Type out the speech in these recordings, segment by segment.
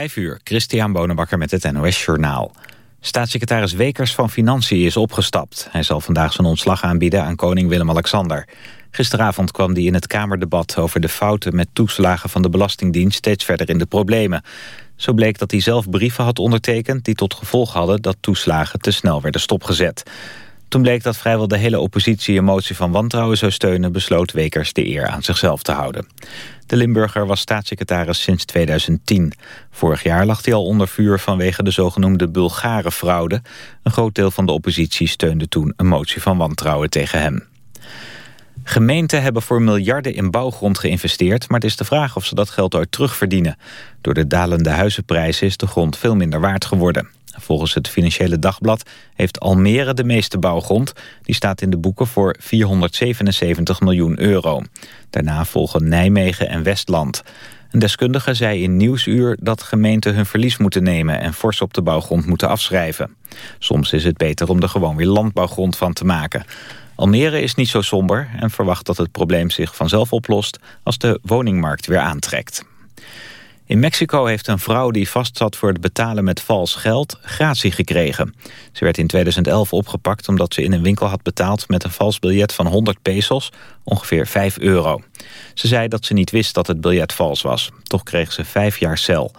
Vijf uur, Christian Bonenbakker met het NOS Journaal. Staatssecretaris Wekers van Financiën is opgestapt. Hij zal vandaag zijn ontslag aanbieden aan koning Willem-Alexander. Gisteravond kwam hij in het Kamerdebat over de fouten met toeslagen van de Belastingdienst steeds verder in de problemen. Zo bleek dat hij zelf brieven had ondertekend die tot gevolg hadden dat toeslagen te snel werden stopgezet. Toen bleek dat vrijwel de hele oppositie een motie van wantrouwen zou steunen... besloot Wekers de eer aan zichzelf te houden. De Limburger was staatssecretaris sinds 2010. Vorig jaar lag hij al onder vuur vanwege de zogenoemde Bulgare-fraude. Een groot deel van de oppositie steunde toen een motie van wantrouwen tegen hem. Gemeenten hebben voor miljarden in bouwgrond geïnvesteerd... maar het is de vraag of ze dat geld ooit terugverdienen. Door de dalende huizenprijzen is de grond veel minder waard geworden. Volgens het Financiële Dagblad heeft Almere de meeste bouwgrond. Die staat in de boeken voor 477 miljoen euro. Daarna volgen Nijmegen en Westland. Een deskundige zei in Nieuwsuur dat gemeenten hun verlies moeten nemen... en fors op de bouwgrond moeten afschrijven. Soms is het beter om er gewoon weer landbouwgrond van te maken. Almere is niet zo somber en verwacht dat het probleem zich vanzelf oplost... als de woningmarkt weer aantrekt. In Mexico heeft een vrouw die vastzat voor het betalen met vals geld gratie gekregen. Ze werd in 2011 opgepakt omdat ze in een winkel had betaald met een vals biljet van 100 pesos, ongeveer 5 euro. Ze zei dat ze niet wist dat het biljet vals was. Toch kreeg ze vijf jaar cel.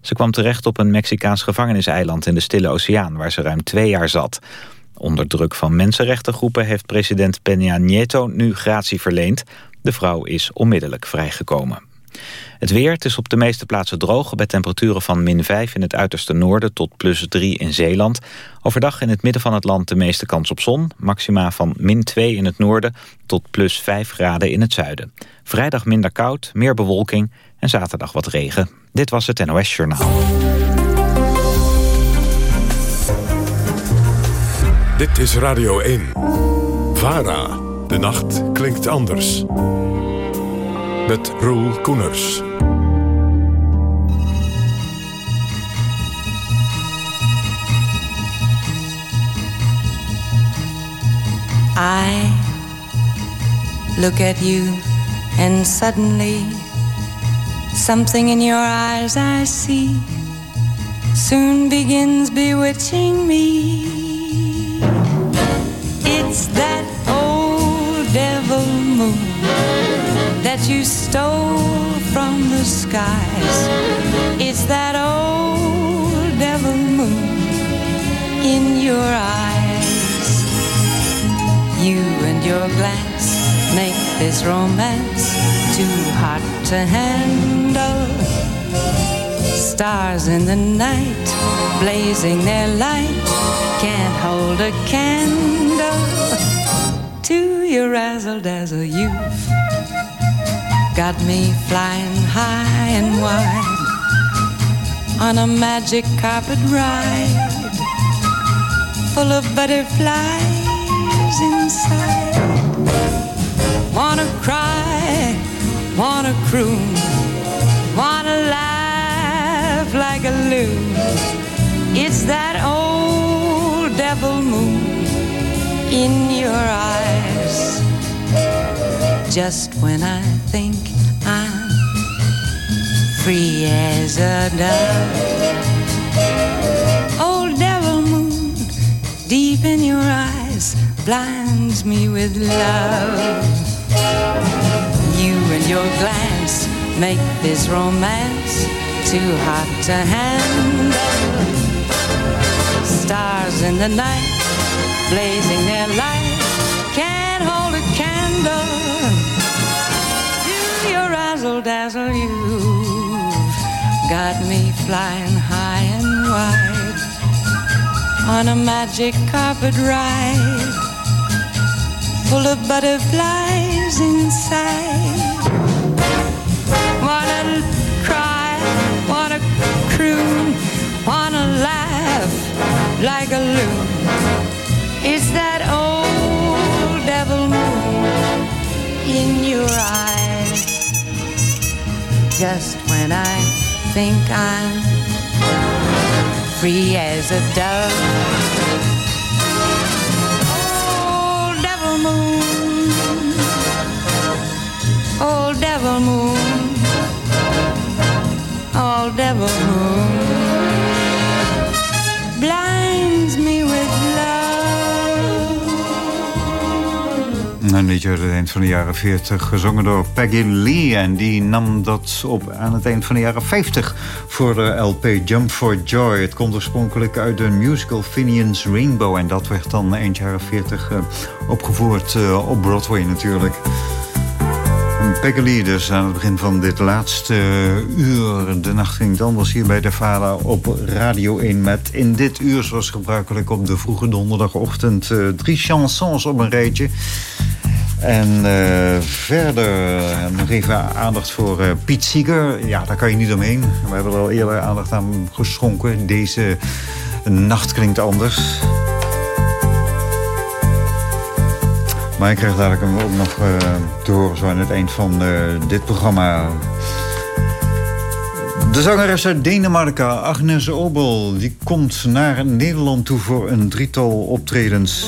Ze kwam terecht op een Mexicaans gevangeniseiland in de Stille Oceaan, waar ze ruim twee jaar zat. Onder druk van mensenrechtengroepen heeft president Peña Nieto nu gratie verleend. De vrouw is onmiddellijk vrijgekomen. Het weer, het is op de meeste plaatsen droog... bij temperaturen van min 5 in het uiterste noorden tot plus 3 in Zeeland. Overdag in het midden van het land de meeste kans op zon. Maxima van min 2 in het noorden tot plus 5 graden in het zuiden. Vrijdag minder koud, meer bewolking en zaterdag wat regen. Dit was het NOS Journaal. Dit is Radio 1. VARA. De nacht klinkt anders met Roel Koeners. I look at you and suddenly something in your eyes I see soon begins bewitching me. It's that old devil moon that you stole from the skies. It's that old devil moon in your eyes. You and your glance make this romance too hot to handle. Stars in the night, blazing their light, can't hold a candle to your razzle dazzle youth got me flying high and wide on a magic carpet ride full of butterflies inside. Wanna cry, wanna croon, wanna laugh like a loon. It's that old devil moon in your eyes. Just when I think I'm free as a dove. Old devil moon, deep in your eyes, blinds me with love. You and your glance make this romance too hot to handle. Stars in the night, blazing their light, got me flying high and wide on a magic carpet ride full of butterflies inside. Wanna cry wanna croon wanna laugh like a loon. It's that old devil moon in your eyes? Just when I think I'm free as a dove. Oh, devil moon, oh, devil moon, oh, devil moon. Een liedje uit het eind van de jaren 40, gezongen door Peggy Lee. En die nam dat op aan het eind van de jaren 50 voor de LP Jump for Joy. Het komt oorspronkelijk uit de musical Finian's Rainbow. En dat werd dan eind jaren 40 uh, opgevoerd uh, op Broadway natuurlijk. Peggy Lee dus aan het begin van dit laatste uur. De nacht ging anders hier bij de Vader op Radio 1... met in dit uur zoals gebruikelijk op de vroege donderdagochtend... Drie chansons op een rijtje... En uh, verder nog even aandacht voor uh, Piet Seeger. Ja, daar kan je niet omheen. We hebben er al eerder aandacht aan geschonken. Deze nacht klinkt anders. Maar ik krijg dadelijk hem ook nog uh, te horen zo aan het eind van dit programma. De zangeres uit Denemarken, Agnes Obel... die komt naar Nederland toe voor een drietal optredens...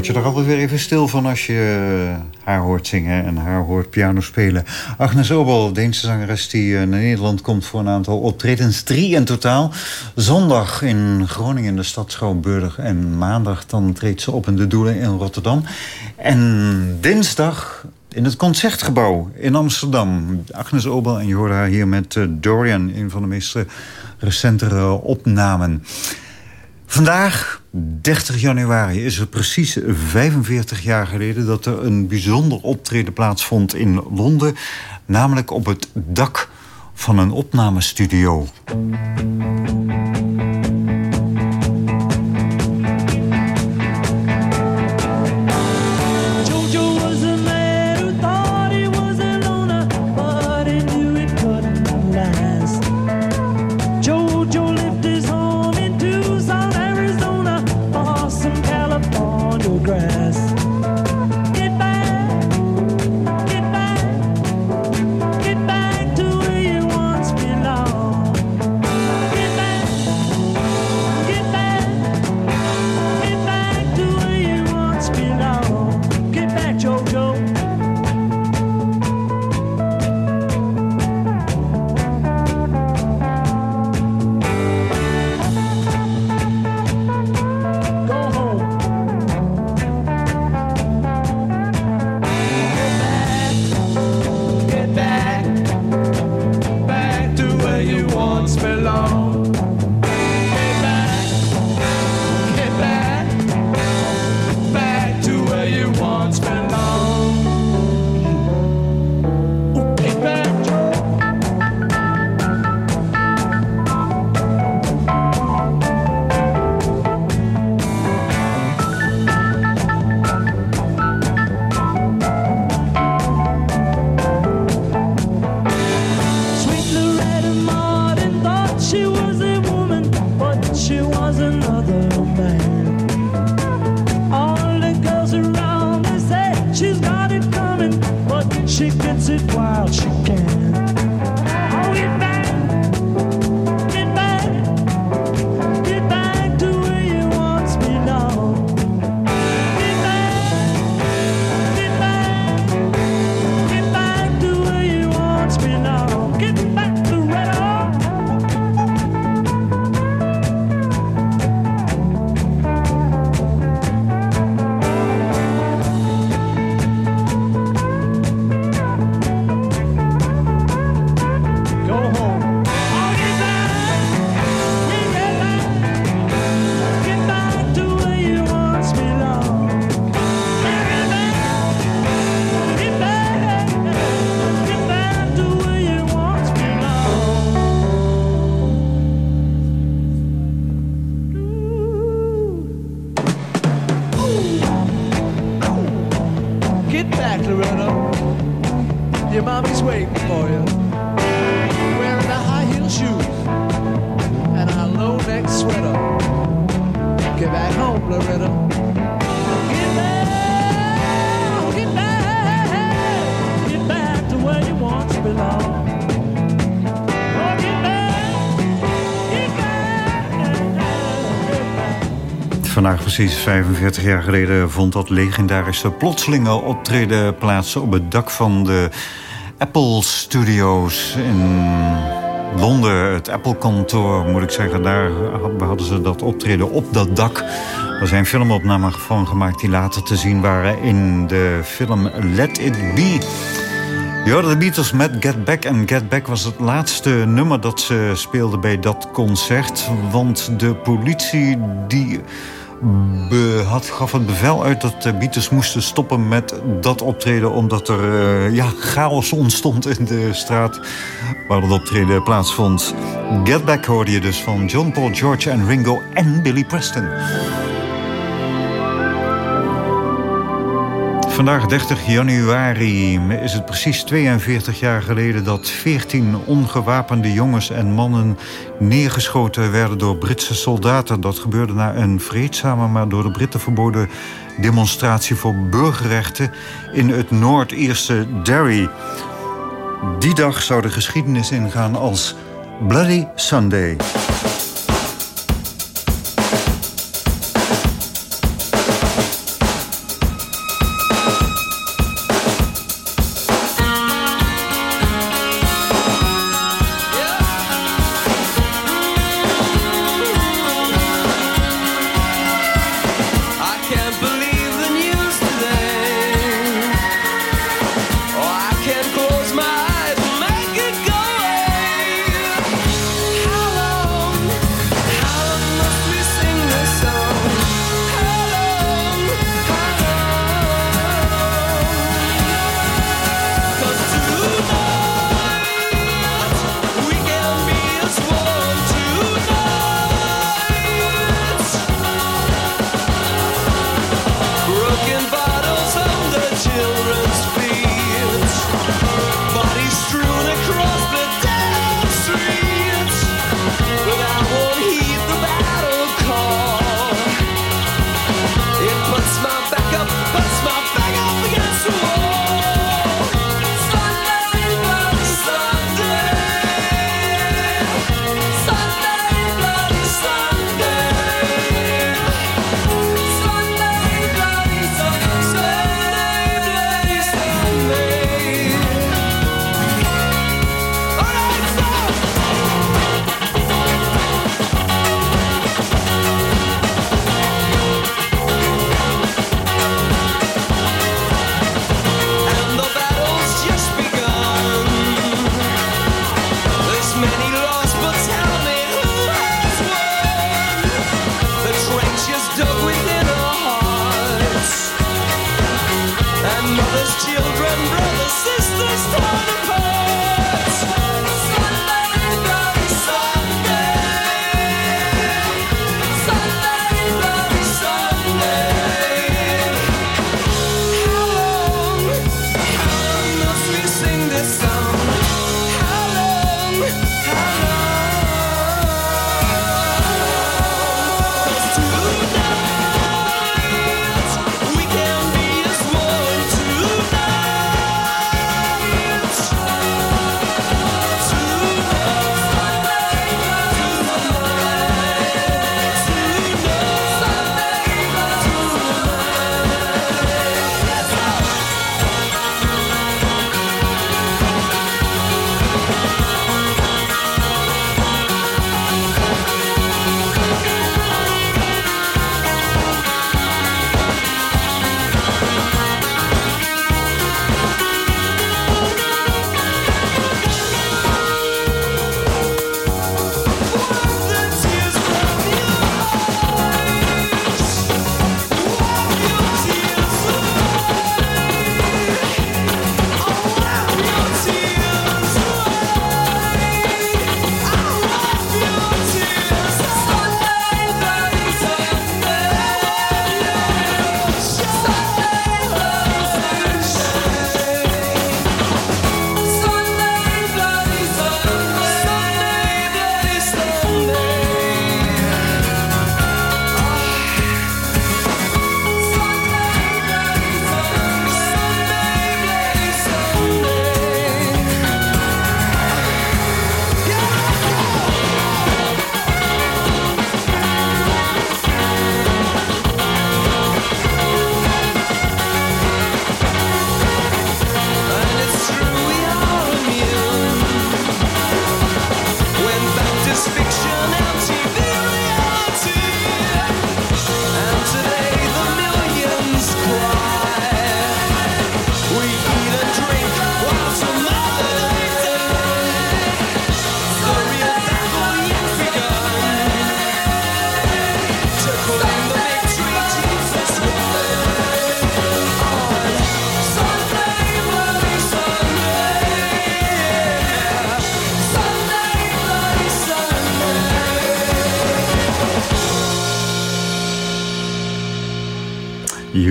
word je toch altijd weer even stil van als je haar hoort zingen en haar hoort piano spelen. Agnes Obel, Deense zangeres die naar Nederland komt voor een aantal optredens. Drie in totaal. Zondag in Groningen in de stad Schouwburg. En maandag dan treedt ze op in de Doelen in Rotterdam. En dinsdag in het Concertgebouw in Amsterdam. Agnes Obel en je hoorde haar hier met eh, Dorian. Een van de meest eh, recentere opnamen. Vandaag, 30 januari, is het precies 45 jaar geleden... dat er een bijzonder optreden plaatsvond in Londen. Namelijk op het dak van een opnamestudio. Precies 45 jaar geleden vond dat legendarische plotselinge optreden plaats... op het dak van de Apple Studios in Londen. Het Apple-kantoor, moet ik zeggen. Daar hadden ze dat optreden op dat dak. Er zijn filmopnamen van gemaakt die later te zien waren... in de film Let It Be... Je de Beatles met Get Back. En Get Back was het laatste nummer dat ze speelden bij dat concert. Want de politie die had, gaf het bevel uit dat de Beatles moesten stoppen met dat optreden... omdat er uh, ja, chaos ontstond in de straat waar dat optreden plaatsvond. Get Back hoorde je dus van John Paul, George en Ringo en Billy Preston. Vandaag 30 januari is het precies 42 jaar geleden... dat 14 ongewapende jongens en mannen neergeschoten werden door Britse soldaten. Dat gebeurde na een vreedzame, maar door de Britten verboden demonstratie voor burgerrechten... in het Noord-Ierse Derry. Die dag zou de geschiedenis ingaan als Bloody Sunday.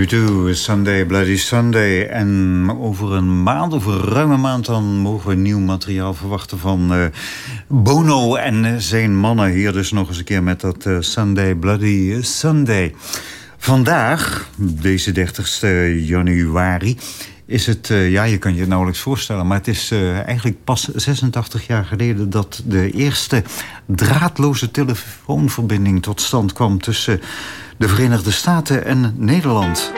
Do, Sunday Bloody Sunday. En over een maand, over een ruime maand... dan mogen we nieuw materiaal verwachten van uh, Bono en zijn mannen. Hier dus nog eens een keer met dat uh, Sunday Bloody Sunday. Vandaag, deze 30 januari is het, uh, ja, je kan je het nauwelijks voorstellen... maar het is eigenlijk pas 86 jaar geleden... dat de eerste draadloze telefoonverbinding tot stand kwam... tussen de Verenigde Staten en Nederland.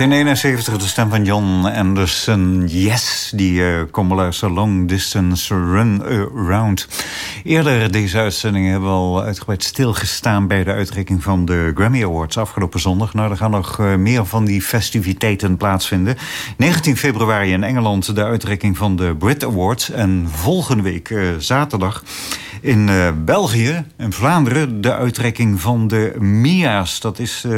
1971 de stem van John Anderson. Yes, die uh, kom long distance run around. Eerder deze uitzending hebben we al uitgebreid stilgestaan... bij de uitreiking van de Grammy Awards afgelopen zondag. Nou, er gaan nog uh, meer van die festiviteiten plaatsvinden. 19 februari in Engeland de uitreiking van de Brit Awards. En volgende week uh, zaterdag in uh, België, in Vlaanderen, de uitreiking van de MIA's. Dat is uh,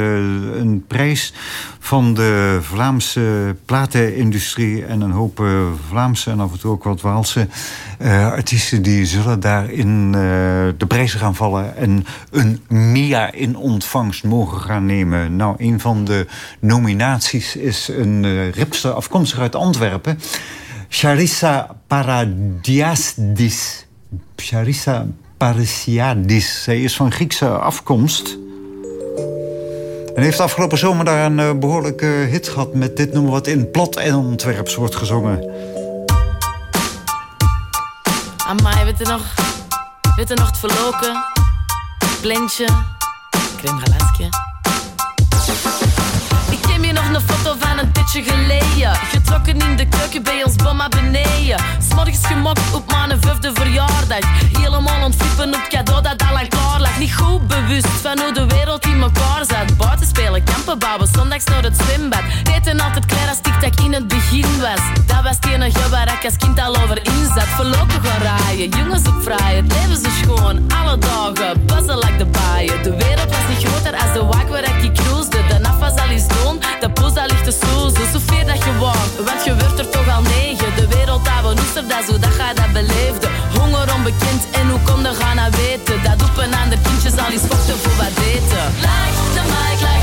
een prijs van de Vlaamse platenindustrie... en een hoop uh, Vlaamse en af en toe ook wat Waalse artiesten... die zullen daarin de prijzen gaan vallen... en een MIA in ontvangst mogen gaan nemen. Nou, een van de nominaties is een ripster afkomstig uit Antwerpen... Charissa Paradiasdis... Charissa Parisiadis. Zij is van Griekse afkomst. En heeft afgelopen zomer daar een uh, behoorlijke hit gehad... met dit nummer wat in plat en ontwerps wordt gezongen. Amai, je nog? Weet je nog het verloken? Blindje, crème galasje nog een foto van tijdje geleden. Getrokken in de keuken bij ons bomma beneden. S'morgens gemokt op mijn vijfde verjaardag. Helemaal ontflippen op cadeau dat al lang klaar lag. Niet goed bewust van hoe de wereld in elkaar zat. Buiten spelen, kampen bouwen, zondags naar het zwembad. Eten altijd klaar als ik in het begin was. Dat was het enige waar ik als kind al over in zat. Verlopen gaan rijden, jongens op. Het leven zo schoon, alle dagen. Buzzen like de baaien. De wereld was niet groter als de wak waar ik cruisde. De al eens doen, de poes dat ligt te soezen. Zoveel dat je wou, want je wordt er toch al negen. De wereld we noester, dat zo dat ga dat beleefde. Honger onbekend en hoe kon er gaan weten? Dat op een ander kindje zal eens vochten voor wat eten. Like the mic, like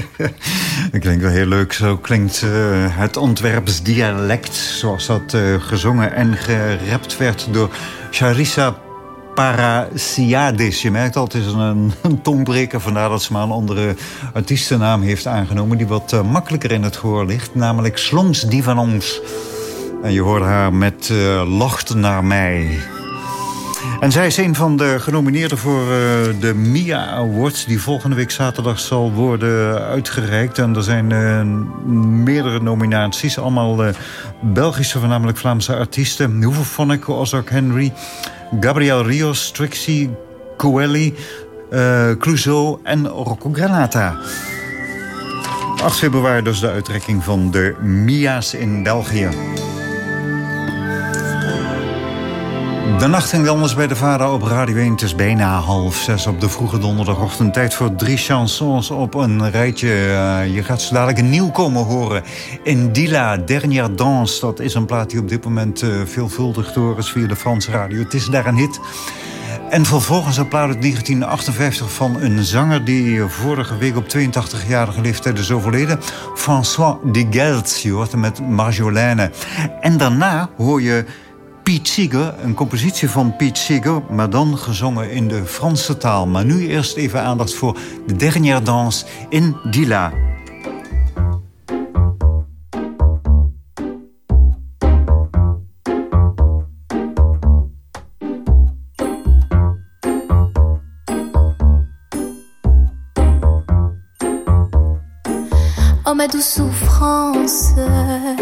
dat klinkt wel heel leuk. Zo klinkt uh, het Antwerps dialect, zoals dat uh, gezongen en gerapt werd door Charissa Parasiadis. Je merkt al, het is een, een tongbreker. Vandaar dat ze maar een andere artiestennaam heeft aangenomen... die wat uh, makkelijker in het gehoor ligt. Namelijk Slons die van ons. En je hoort haar met Lacht naar mij... En zij is een van de genomineerden voor uh, de MIA Awards... die volgende week zaterdag zal worden uitgereikt. En er zijn uh, meerdere nominaties. Allemaal uh, Belgische, voornamelijk Vlaamse artiesten. Hoeveel Vonnek, Ozark Henry, Gabriel Rios, Trixie, Coeli... Clouseau en Rocco Granata. 8 februari dus de uitrekking van de MIA's in België. De nacht ging anders bij de vader op Radio 1. Het is bijna half zes op de vroege donderdagochtend. Tijd voor drie chansons op een rijtje. Uh, je gaat zo dadelijk een nieuwkomer horen. Indila, Dernière Danse. Dat is een plaat die op dit moment uh, veelvuldig door is via de Franse radio. Het is daar een hit. En vervolgens een plaat uit 1958 van een zanger... die vorige week op 82-jarige leeftijd is overleden. François de. Je hoort hem met Marjolaine. En daarna hoor je Piet Seeger, een compositie van Piet Seeger... maar dan gezongen in de Franse taal. Maar nu eerst even aandacht voor de dernière danse in Dila. Oh ma douce souffrance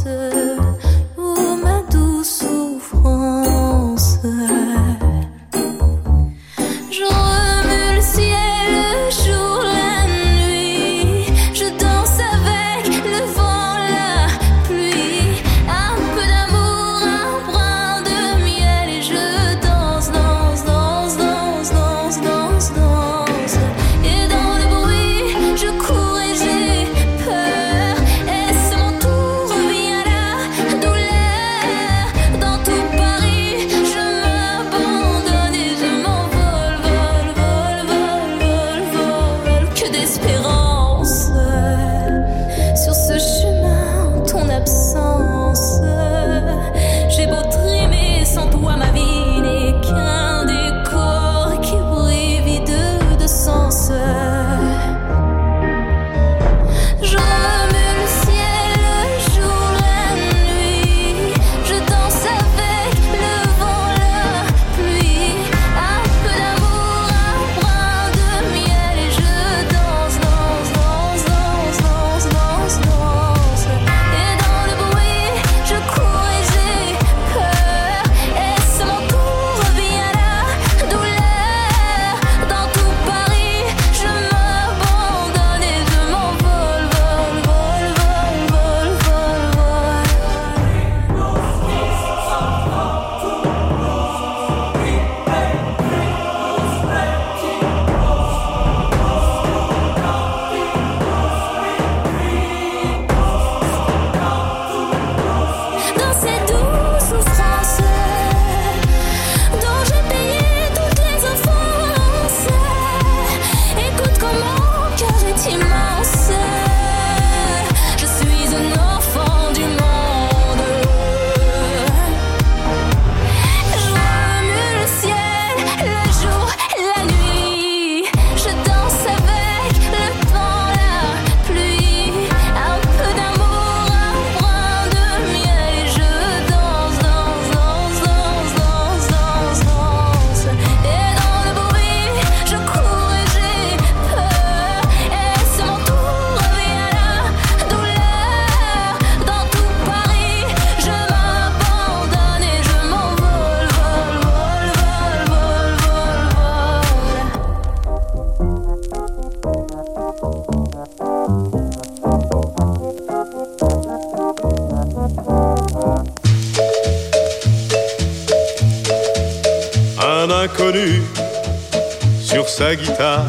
Guitare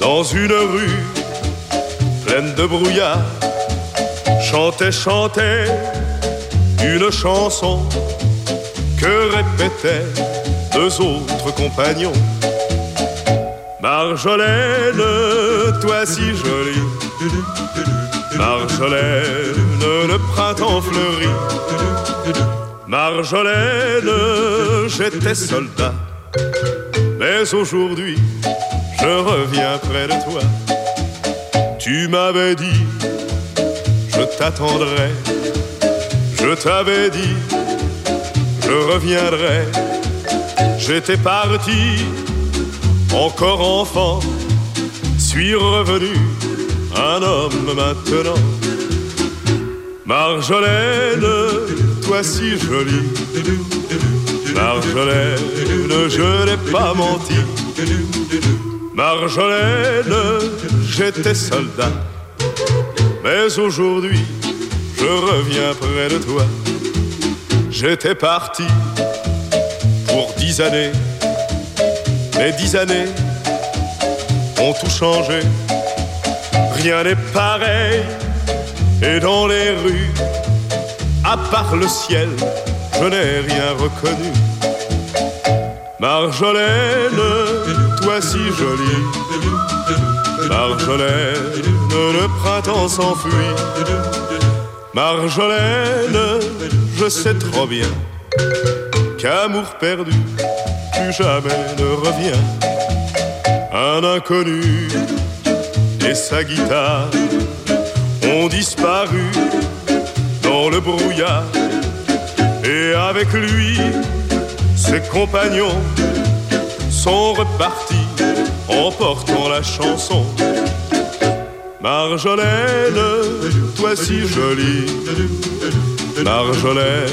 dans une rue pleine de brouillard chantait, chantait une chanson que répétaient deux autres compagnons. Marjolaine, toi si jolie, Marjolaine, le printemps fleurit. Marjolaine, j'étais soldat mais aujourd'hui, je reviens près de toi. Tu m'avais dit, je t'attendrai. Je t'avais dit, je reviendrai. J'étais parti, encore enfant, suis revenu, un homme maintenant. Marjolaine, toi si jolie, Marjolaine, je n'ai pas menti. Marjolaine, j'étais soldat, mais aujourd'hui, je reviens près de toi. J'étais parti pour dix années, les dix années ont tout changé. Rien n'est pareil, et dans les rues, à part le ciel, je n'ai rien reconnu. Marjolaine, toi si jolie, Marjolaine, le printemps s'enfuit. Marjolaine, je sais trop bien qu'amour perdu, plus jamais ne revient. Un inconnu et sa guitare ont disparu dans le brouillard. Et avec lui, ses compagnons sont repartis en portant la chanson. Marjolaine, toi si jolie, Marjolaine,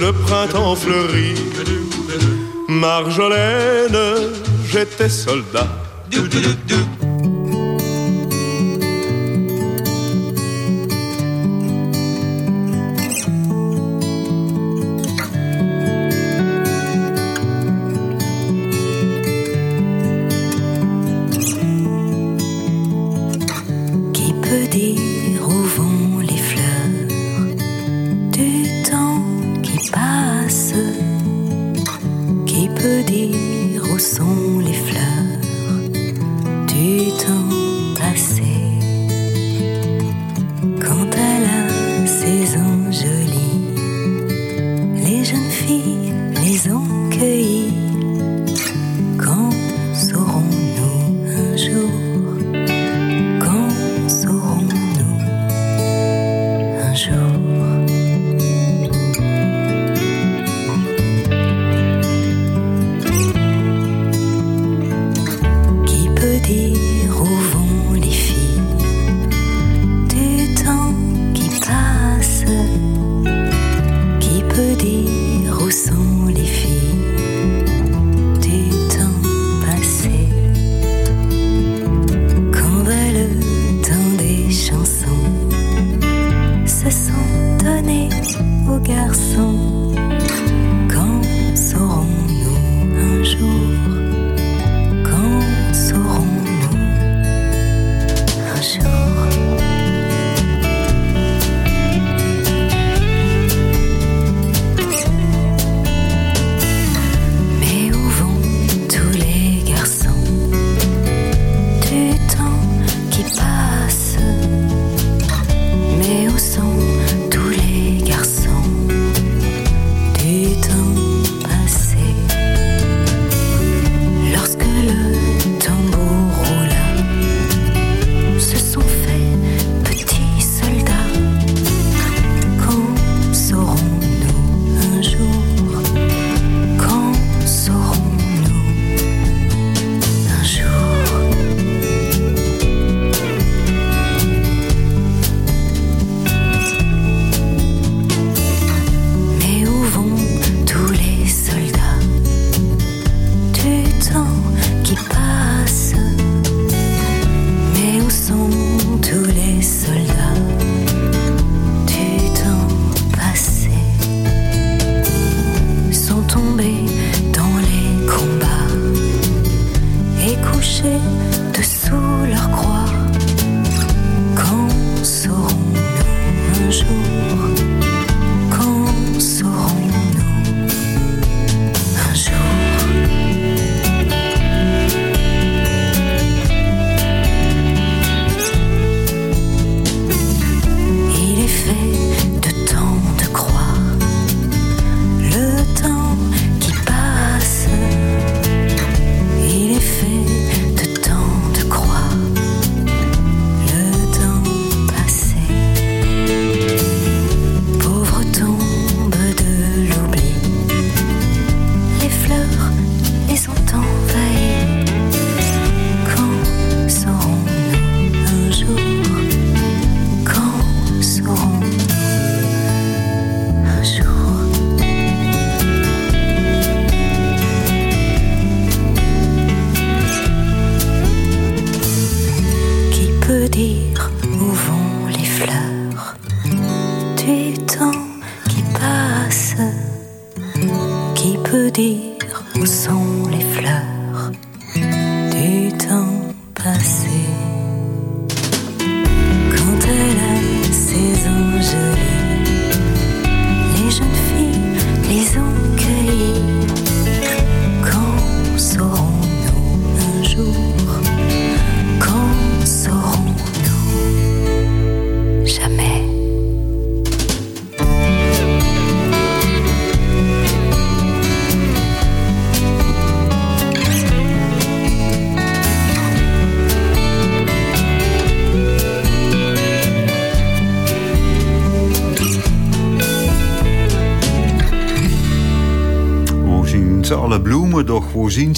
le printemps fleurit. Marjolaine, j'étais soldat.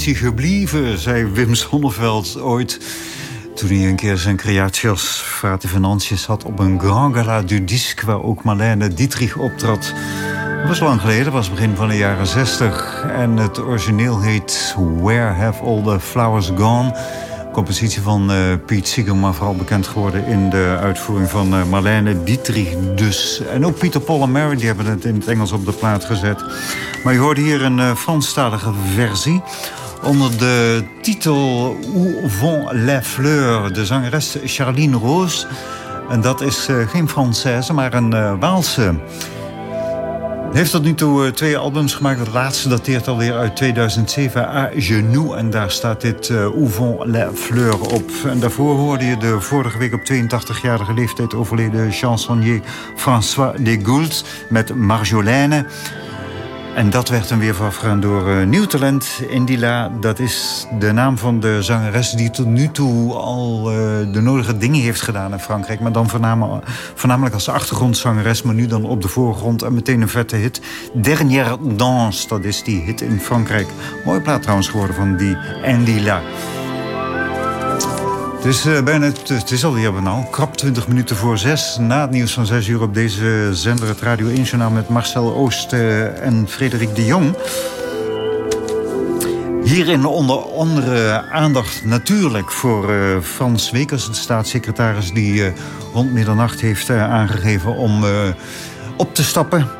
Gebleven, zei Wim Sonneveld ooit... toen hij een keer zijn creatie als Frate Financiës had... op een Grand Gala du Disque, waar ook Marlene Dietrich optrad. Dat was lang geleden, was begin van de jaren 60. En het origineel heet Where Have All The Flowers Gone... Compositie van uh, Piet Siegel, maar vooral bekend geworden in de uitvoering van uh, Marlene Dietrich dus. En ook Peter Paul en Mary, die hebben het in het Engels op de plaat gezet. Maar je hoort hier een uh, Franstalige versie onder de titel Où vont les fleurs, de zangeres Charline Roos. En dat is geen Française, maar een Waalse heeft tot nu toe uh, twee albums gemaakt. Het laatste dateert alweer uit 2007, A Genoux. En daar staat dit Où vont les fleurs op. En daarvoor hoorde je de vorige week op 82-jarige leeftijd overleden chansonnier François Degoult met Marjolaine. En dat werd dan weer voorafgegaan door uh, nieuw talent. Indila, dat is de naam van de zangeres die tot nu toe al uh, de nodige dingen heeft gedaan in Frankrijk. Maar dan voornamelijk als achtergrondzangeres, maar nu dan op de voorgrond. En meteen een vette hit. Dernière Danse, dat is die hit in Frankrijk. Mooie plaat trouwens geworden van die Indila. Het is, uh, bijna, het is alweer nou, krap 20 minuten voor zes. Na het nieuws van 6 uur op deze zender, het Radio 1 Journaal... met Marcel Oost uh, en Frederik de Jong. Hierin onder andere aandacht natuurlijk voor uh, Frans Wekers... de staatssecretaris die rond middernacht heeft aangegeven om op te stappen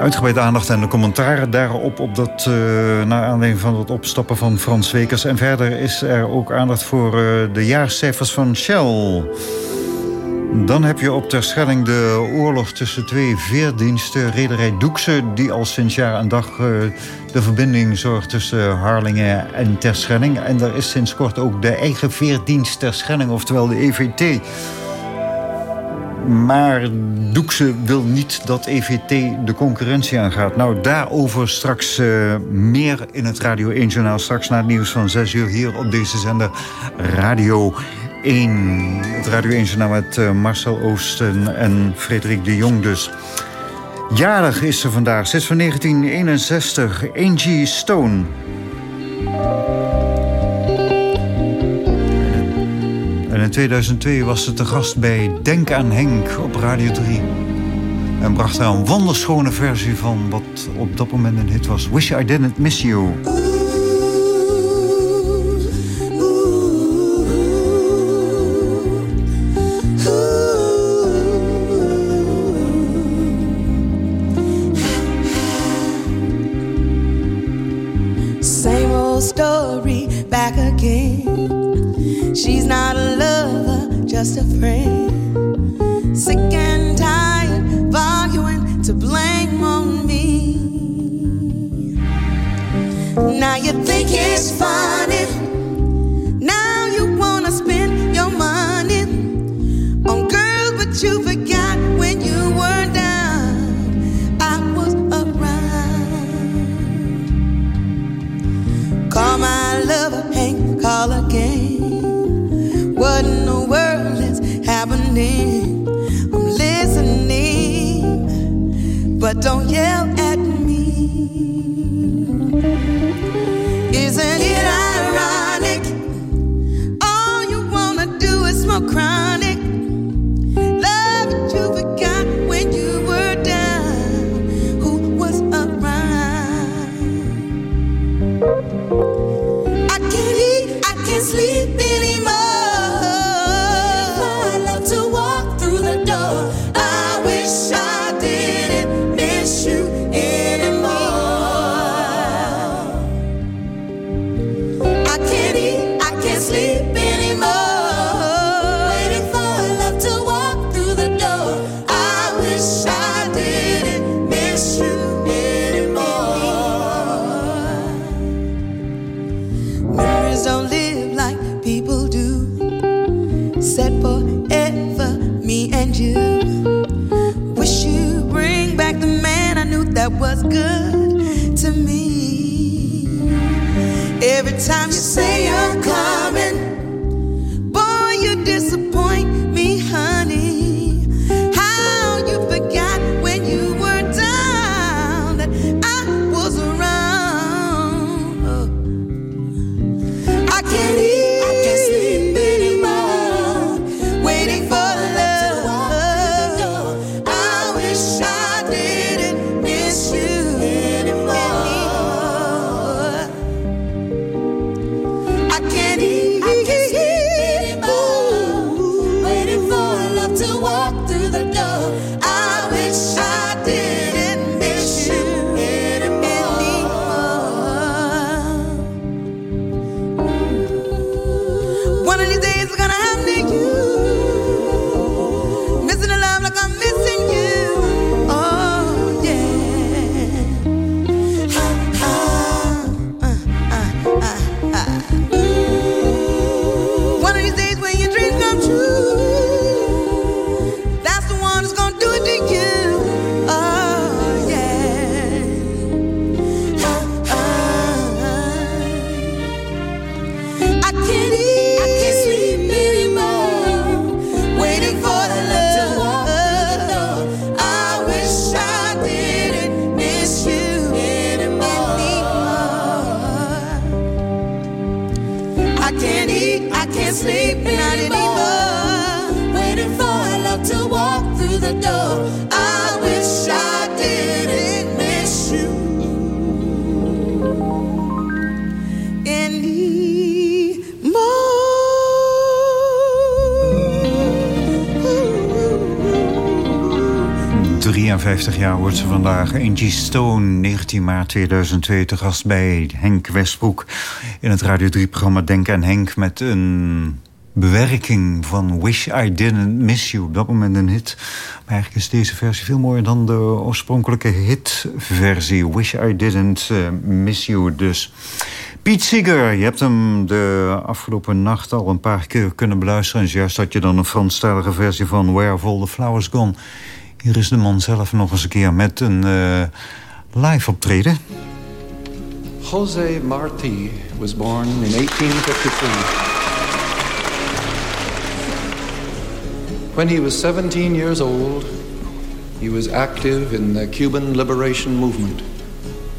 uitgebreid aandacht en de commentaren daarop... Op dat, uh, naar aanleiding van het opstappen van Frans Wekers. En verder is er ook aandacht voor uh, de jaarcijfers van Shell. Dan heb je op Terschelling de oorlog tussen twee veerdiensten. Rederij Doekse, die al sinds jaar en dag uh, de verbinding zorgt tussen Harlingen en Terschelling. En er is sinds kort ook de eigen veerdienst Terschelling, oftewel de EVT... Maar Doekse wil niet dat EVT de concurrentie aangaat. Nou, daarover straks uh, meer in het Radio 1-journaal. Straks na het nieuws van 6 uur hier op deze zender Radio 1. Het Radio 1-journaal met uh, Marcel Oosten en Frederik de Jong dus. Jarig is ze vandaag. Ze is van 1961. Angie Stone. In 2002 was ze te gast bij Denk aan Henk op Radio 3. En bracht daar een wonderschone versie van wat op dat moment een hit was. Wish I Didn't Miss You. Memories don't live like people do. Said forever, me and you. Wish you bring back the man I knew that was good 50 jaar wordt ze vandaag. Angie Stone, 19 maart 2002, te gast bij Henk Westbroek... in het Radio 3-programma Denk aan Henk... met een bewerking van Wish I Didn't Miss You. Op dat moment een hit. Maar eigenlijk is deze versie veel mooier dan de oorspronkelijke hitversie. Wish I Didn't eh, Miss You dus. Piet Seeger, je hebt hem de afgelopen nacht al een paar keer kunnen beluisteren. En juist had je dan een Franstalige versie van Where Have All The Flowers Gone... Hier is de man zelf nog eens een keer met een uh, live optreden. José Marti was born in 1853. When he was 17 years old, he was active in the Cuban liberation movement,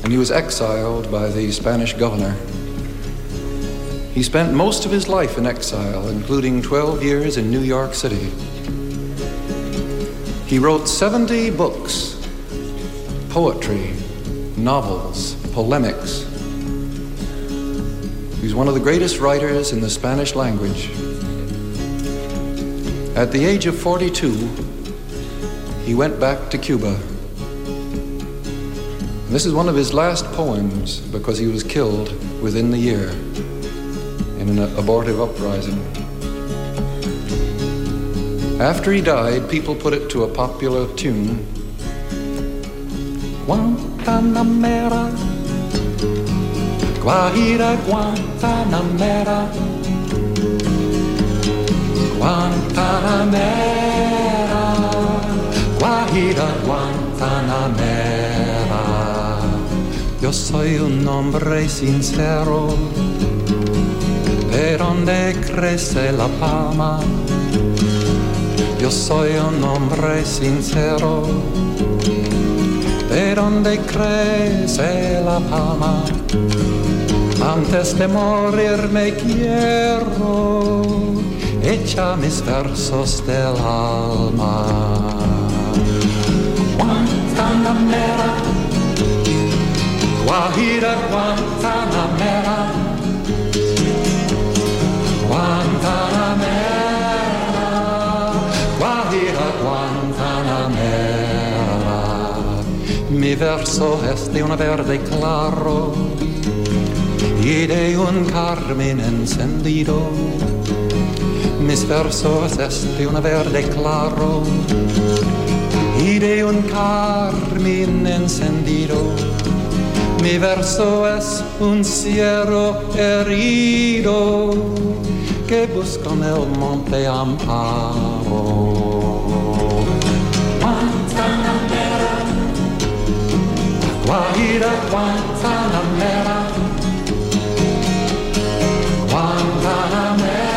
and he was exiled by the Spanish governor. He spent most of his life in exile, including 12 years in New York City. He wrote 70 books poetry, novels, polemics. He's one of the greatest writers in the Spanish language. At the age of 42, he went back to Cuba. This is one of his last poems because he was killed within the year in an abortive uprising. After he died, people put it to a popular tune. Guantanamera, Guajira Guantanamera, Guantanamera, Guajira Guantanamera. Yo soy un hombre sincero, de donde crece la palma. Yo soy un hombre sincero, de donde crece la palma. Antes de morir me quiero echa mis versos del alma. Guantanamera, Guajira Guantanamera, Guantanamera, Mi verso es de un verde claro y de un carmen encendido mis versos es de un verde claro y de un carmín encendido. Mi verso es un cielo herido que busca en el monte amparo. Guajira Guantanamera, Guantanamera.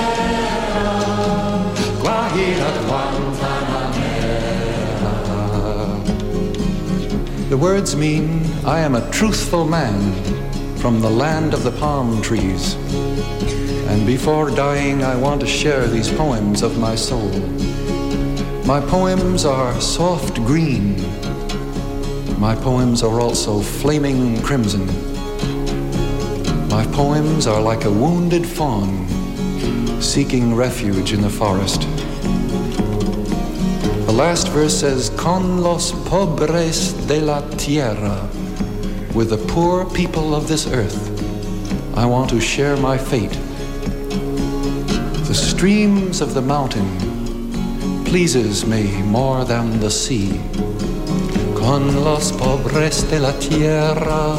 The words mean, I am a truthful man from the land of the palm trees. And before dying, I want to share these poems of my soul. My poems are soft green. My poems are also flaming crimson. My poems are like a wounded fawn seeking refuge in the forest. The last verse says, Con los pobres de la tierra, with the poor people of this earth, I want to share my fate. The streams of the mountain pleases me more than the sea. Con los pobres de la tierra,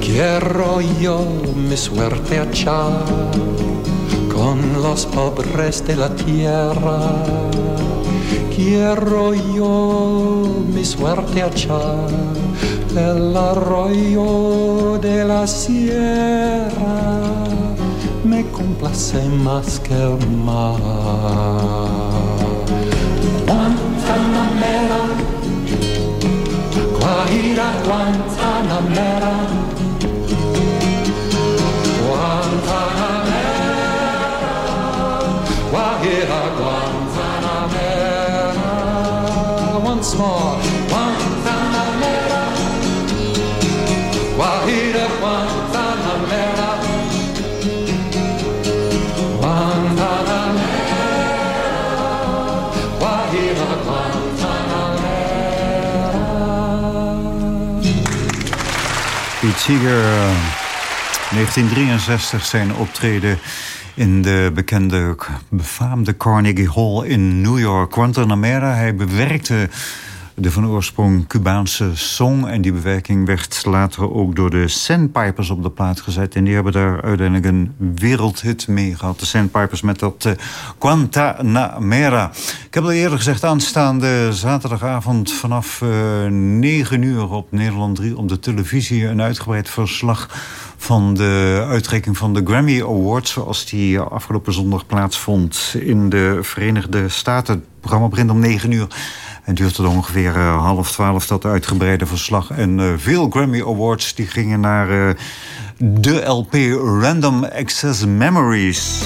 quiero yo mi suerte echar con los pobres de la tierra. Quiero yo mi suerte echar el arroyo de la sierra. Me complace más que el mar. Guantanamera. Guantanamera. Guajira Guantanamera. Once more. Seeger, eh, 1963 zijn optreden in de bekende, befaamde Carnegie Hall in New York. Guantanamera, hij bewerkte de van oorsprong Cubaanse song. En die bewerking werd later ook door de Sandpipers op de plaat gezet. En die hebben daar uiteindelijk een wereldhit mee gehad. De Sandpipers met dat uh, Guantanamera. Ik heb al eerder gezegd, aanstaande zaterdagavond vanaf uh, 9 uur op Nederland 3 op de televisie... een uitgebreid verslag van de uitreiking van de Grammy Awards... zoals die afgelopen zondag plaatsvond in de Verenigde Staten. Het programma begint om 9 uur. En duurt het ongeveer uh, half twaalf dat uitgebreide verslag. En uh, veel Grammy Awards die gingen naar uh, de LP Random Access Memories.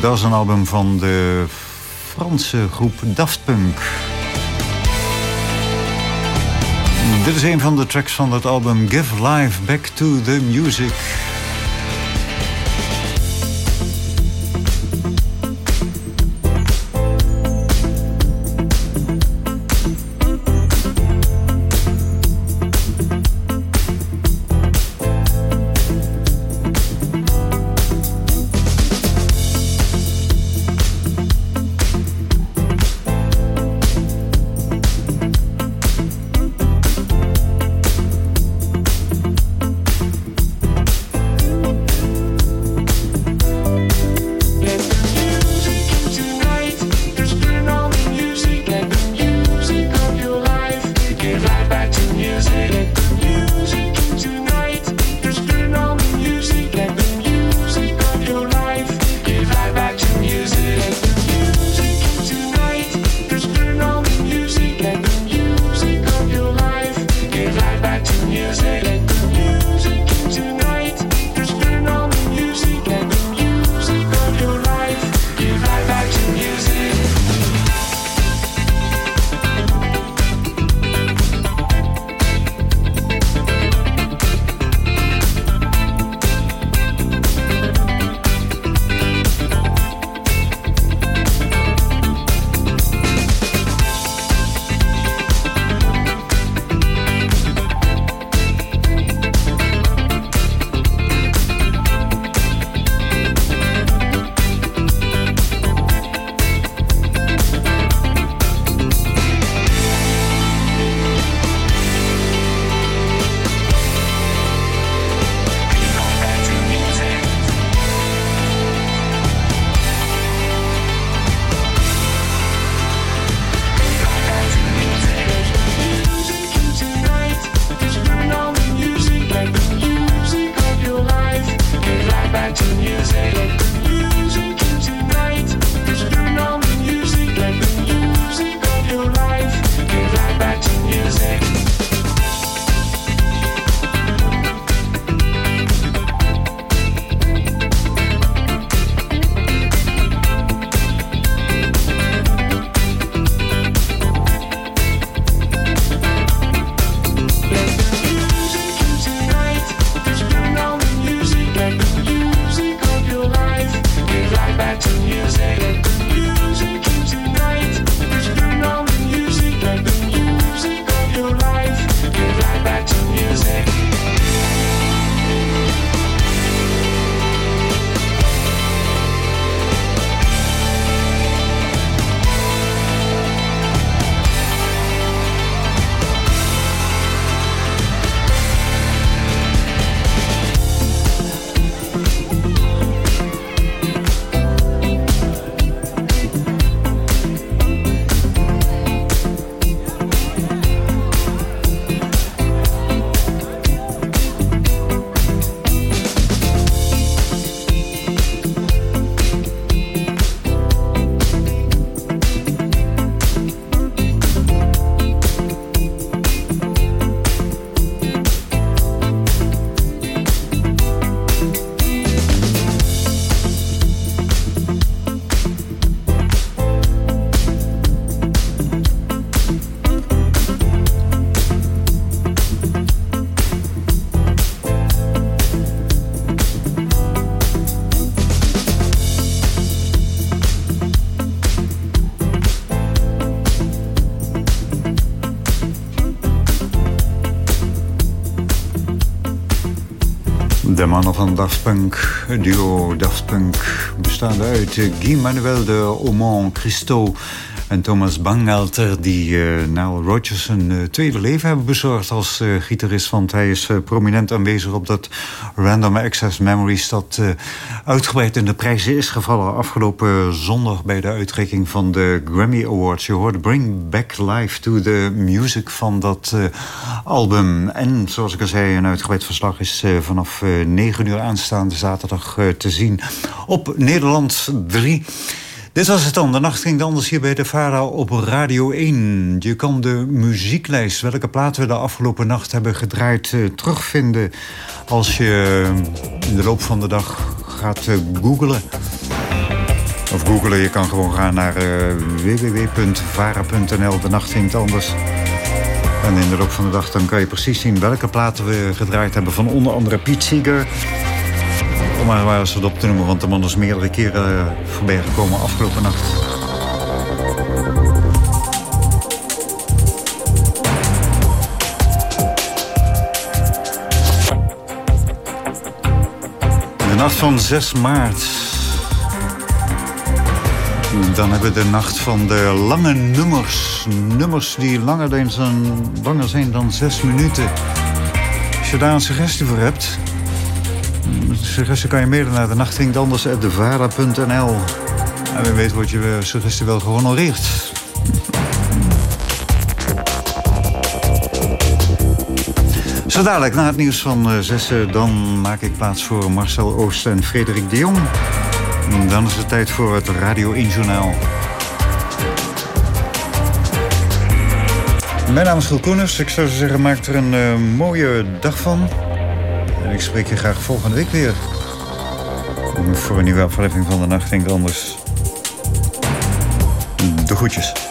Dat is een album van de Franse groep Daft Punk. Dit is een van de tracks van dat album Give Life Back to the Music. Mannen van Daft Punk, duo Daft Punk, bestaande uit Guy Manuel de Aumont Christo en Thomas Bangalter... die uh, Nile Rodgers een uh, tweede leven hebben bezorgd als uh, gitarist. Want hij is prominent aanwezig op dat Random Access Memories... dat uitgebreid in de prijzen is gevallen afgelopen zondag... bij de uitreiking van de Grammy Awards. Je hoort Bring Back Life to the Music van dat album. En zoals ik al zei, een uitgebreid verslag is vanaf 9 uur aanstaande zaterdag te zien... op Nederland 3... Dit was het dan. De nacht ging anders hier bij de VARA op Radio 1. Je kan de muzieklijst, welke platen we de afgelopen nacht hebben gedraaid... Terugvinden als je in de loop van de dag gaat googlen. Of googelen, je kan gewoon gaan naar www.vara.nl. De nacht ging anders. En in de loop van de dag dan kan je precies zien welke platen we gedraaid hebben... van onder andere Piet Seeger... Om maar waar eens wat op te noemen, want de man is meerdere keren uh, voorbij gekomen afgelopen nacht. De nacht van 6 maart. Dan hebben we de nacht van de lange nummers. Nummers die langer, dan, langer zijn dan 6 minuten. Als je daar een suggestie voor hebt, suggestie kan je mailen naar de nacht anders vara.nl. En wie weet wordt je suggestie wel gehonoreerd. Zo dadelijk, na het nieuws van uh, zessen... dan maak ik plaats voor Marcel Oost en Frederik de Jong. Dan is het tijd voor het Radio 1 Journaal. Mijn naam is Giel Koeners. Ik zou zeggen, maak er een uh, mooie dag van... En ik spreek je graag volgende week weer. Voor een nieuwe aflevering van de Nacht Denk Anders. De groetjes.